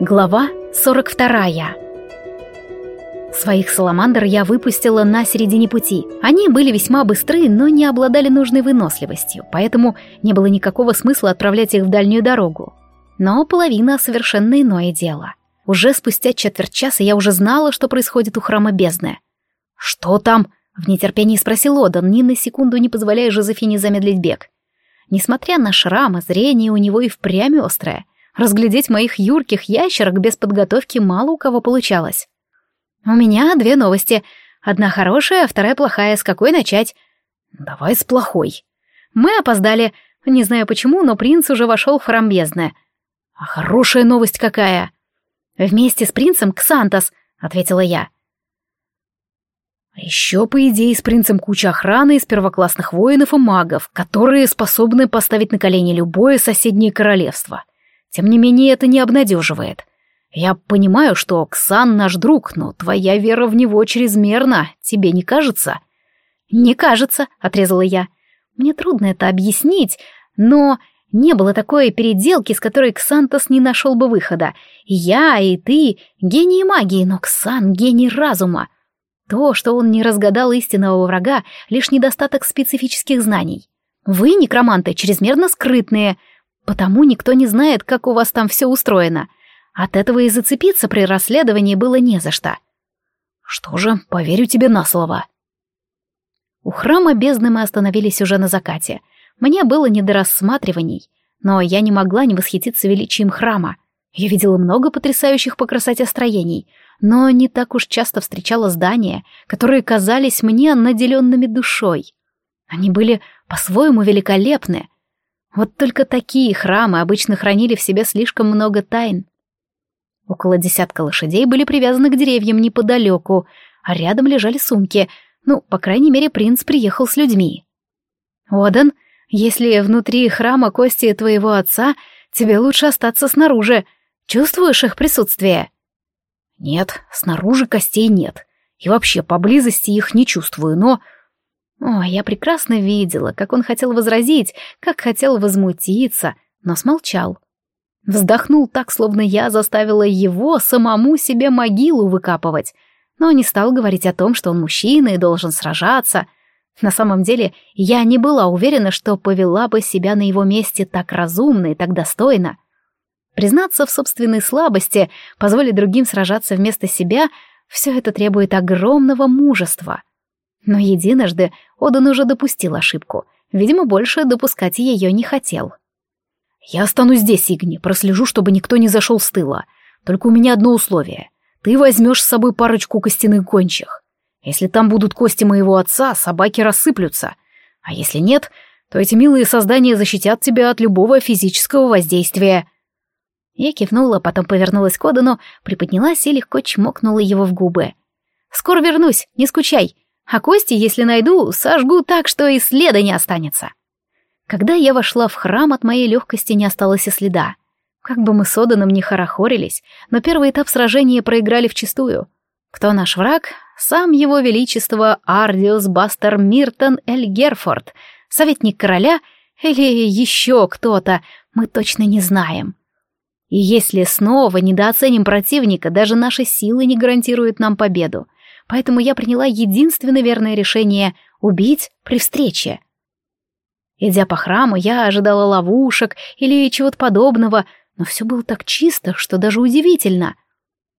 Глава 42 Своих саламандр я выпустила на середине пути. Они были весьма быстры, но не обладали нужной выносливостью, поэтому не было никакого смысла отправлять их в дальнюю дорогу. Но половина — совершенно иное дело. Уже спустя четверть часа я уже знала, что происходит у храма бездны. «Что там?» — в нетерпении спросил Одан, ни на секунду не позволяя Жозефине замедлить бег. Несмотря на шрамы, зрение у него и впрямь острое. Разглядеть моих юрких ящерок без подготовки мало у кого получалось. «У меня две новости. Одна хорошая, а вторая плохая. С какой начать?» «Давай с плохой». «Мы опоздали. Не знаю почему, но принц уже вошел в храм бездны». «А хорошая новость какая?» «Вместе с принцем Ксантос», — ответила я. Еще, по идее, с принцем куча охраны из первоклассных воинов и магов, которые способны поставить на колени любое соседнее королевство. Тем не менее, это не обнадеживает. Я понимаю, что Ксан наш друг, но твоя вера в него чрезмерна, тебе не кажется? Не кажется, отрезала я. Мне трудно это объяснить, но не было такой переделки, с которой Ксантос не нашел бы выхода. Я, и ты — гении магии, но Ксан — гений разума. То, что он не разгадал истинного врага, лишь недостаток специфических знаний. Вы, некроманты, чрезмерно скрытные, потому никто не знает, как у вас там все устроено. От этого и зацепиться при расследовании было не за что. Что же, поверю тебе на слово. У храма бездны мы остановились уже на закате. Мне было не до рассматриваний, но я не могла не восхититься величием храма. Я видела много потрясающих по красоте строений, но не так уж часто встречала здания, которые казались мне наделенными душой. Они были по-своему великолепны. Вот только такие храмы обычно хранили в себе слишком много тайн. Около десятка лошадей были привязаны к деревьям неподалеку, а рядом лежали сумки. Ну, по крайней мере, принц приехал с людьми. «Одан, если внутри храма кости твоего отца, тебе лучше остаться снаружи. Чувствуешь их присутствие?» «Нет, снаружи костей нет. И вообще, поблизости их не чувствую, но...» О, я прекрасно видела, как он хотел возразить, как хотел возмутиться, но смолчал. Вздохнул так, словно я заставила его самому себе могилу выкапывать, но не стал говорить о том, что он мужчина и должен сражаться. На самом деле, я не была уверена, что повела бы себя на его месте так разумно и так достойно. Признаться в собственной слабости, позволить другим сражаться вместо себя — все это требует огромного мужества. Но единожды Одан уже допустил ошибку. Видимо, больше допускать ее не хотел. «Я останусь здесь, Игни, прослежу, чтобы никто не зашел с тыла. Только у меня одно условие. Ты возьмешь с собой парочку костяных гончих. Если там будут кости моего отца, собаки рассыплются. А если нет, то эти милые создания защитят тебя от любого физического воздействия». Я кивнула, потом повернулась к Одану, приподнялась и легко чмокнула его в губы. «Скоро вернусь, не скучай. А кости, если найду, сожгу так, что и следа не останется». Когда я вошла в храм, от моей легкости не осталось и следа. Как бы мы с Оданом не хорохорились, но первый этап сражения проиграли вчистую. Кто наш враг? Сам его величество Ардиус Бастер Миртон Эль Герфорд, советник короля или еще кто-то, мы точно не знаем. И если снова недооценим противника, даже наши силы не гарантируют нам победу. Поэтому я приняла единственно верное решение — убить при встрече. Идя по храму, я ожидала ловушек или чего-то подобного, но все было так чисто, что даже удивительно.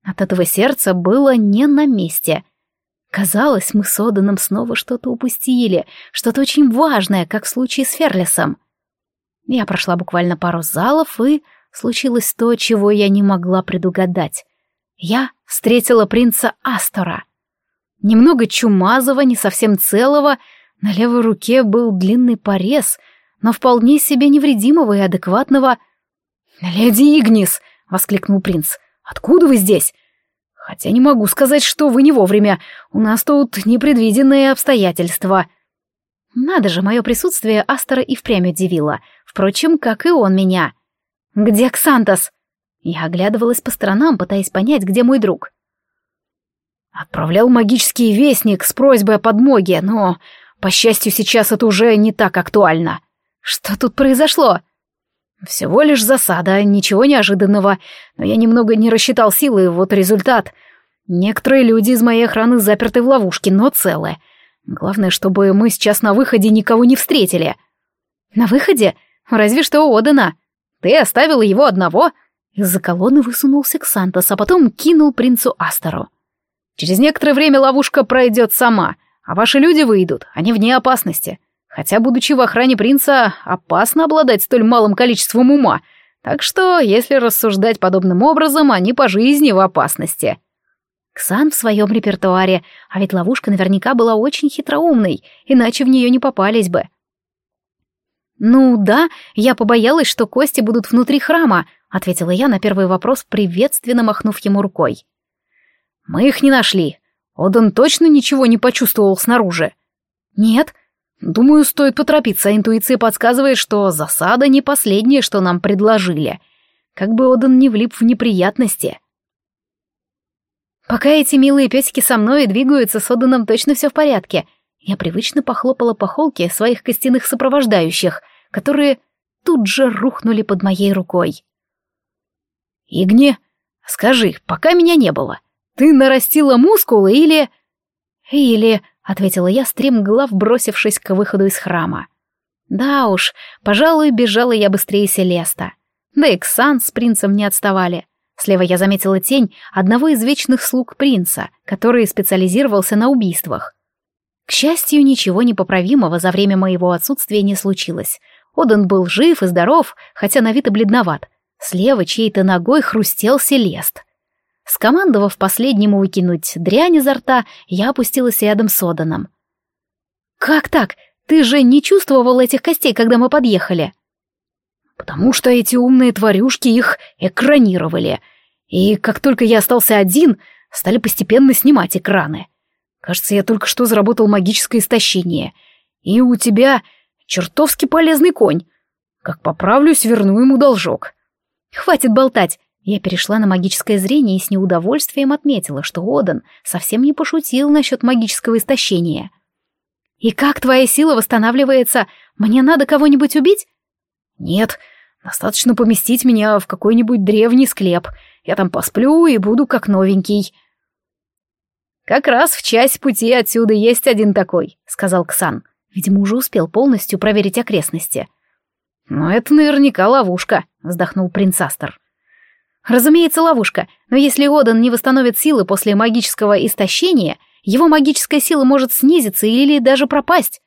От этого сердце было не на месте. Казалось, мы с Оданом снова что-то упустили, что-то очень важное, как в случае с Ферлисом. Я прошла буквально пару залов и случилось то, чего я не могла предугадать. Я встретила принца Астора. Немного чумазого, не совсем целого, на левой руке был длинный порез, но вполне себе невредимого и адекватного. «Леди Игнис!» — воскликнул принц. «Откуда вы здесь?» «Хотя не могу сказать, что вы не вовремя. У нас тут непредвиденные обстоятельства». Надо же, мое присутствие Астера и впрямь удивило. Впрочем, как и он меня. «Где Ксантос?» Я оглядывалась по сторонам, пытаясь понять, где мой друг. Отправлял магический вестник с просьбой о подмоге, но, по счастью, сейчас это уже не так актуально. Что тут произошло? Всего лишь засада, ничего неожиданного, но я немного не рассчитал силы, вот результат. Некоторые люди из моей охраны заперты в ловушке, но целы. Главное, чтобы мы сейчас на выходе никого не встретили. На выходе? Разве что Одана. Ты оставила его одного? Из-за колонны высунулся Ксантос, а потом кинул принцу Астеру. Через некоторое время ловушка пройдет сама, а ваши люди выйдут, они вне опасности. Хотя, будучи в охране принца, опасно обладать столь малым количеством ума, так что, если рассуждать подобным образом, они по жизни в опасности. Ксан в своем репертуаре, а ведь ловушка наверняка была очень хитроумной, иначе в нее не попались бы. «Ну да, я побоялась, что кости будут внутри храма», — ответила я на первый вопрос, приветственно махнув ему рукой. «Мы их не нашли. Одан точно ничего не почувствовал снаружи?» «Нет», Думаю, стоит поторопиться, интуиция подсказывает, что засада не последнее, что нам предложили. Как бы Одан не влип в неприятности. Пока эти милые песики со мной двигаются, с Оданом точно все в порядке. Я привычно похлопала по холке своих костяных сопровождающих, которые тут же рухнули под моей рукой. «Игне, скажи, пока меня не было, ты нарастила мускулы или...» «Или...» ответила я, стремглав бросившись к выходу из храма. Да уж, пожалуй, бежала я быстрее Селеста. Да и Ксан с принцем не отставали. Слева я заметила тень одного из вечных слуг принца, который специализировался на убийствах. К счастью, ничего непоправимого за время моего отсутствия не случилось. Одан был жив и здоров, хотя на вид и бледноват. Слева чьей-то ногой хрустел Селест. Скомандовав последнему выкинуть дрянь изо рта, я опустилась рядом с Оданом. «Как так? Ты же не чувствовал этих костей, когда мы подъехали?» «Потому что эти умные тварюшки их экранировали. И как только я остался один, стали постепенно снимать экраны. Кажется, я только что заработал магическое истощение. И у тебя чертовски полезный конь. Как поправлюсь, верну ему должок». «Хватит болтать. Я перешла на магическое зрение и с неудовольствием отметила, что Одан совсем не пошутил насчет магического истощения. «И как твоя сила восстанавливается? Мне надо кого-нибудь убить?» «Нет, достаточно поместить меня в какой-нибудь древний склеп. Я там посплю и буду как новенький». «Как раз в часть пути отсюда есть один такой», — сказал Ксан. Видимо, уже успел полностью проверить окрестности. «Но это наверняка ловушка», — вздохнул принц Астер. Разумеется, ловушка, но если Одан не восстановит силы после магического истощения, его магическая сила может снизиться или даже пропасть.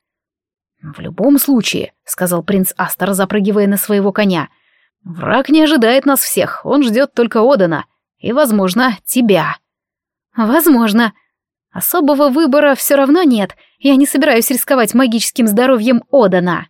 «В любом случае», — сказал принц Астер, запрыгивая на своего коня, — «враг не ожидает нас всех, он ждет только Одана и, возможно, тебя». «Возможно. Особого выбора все равно нет, я не собираюсь рисковать магическим здоровьем Одана».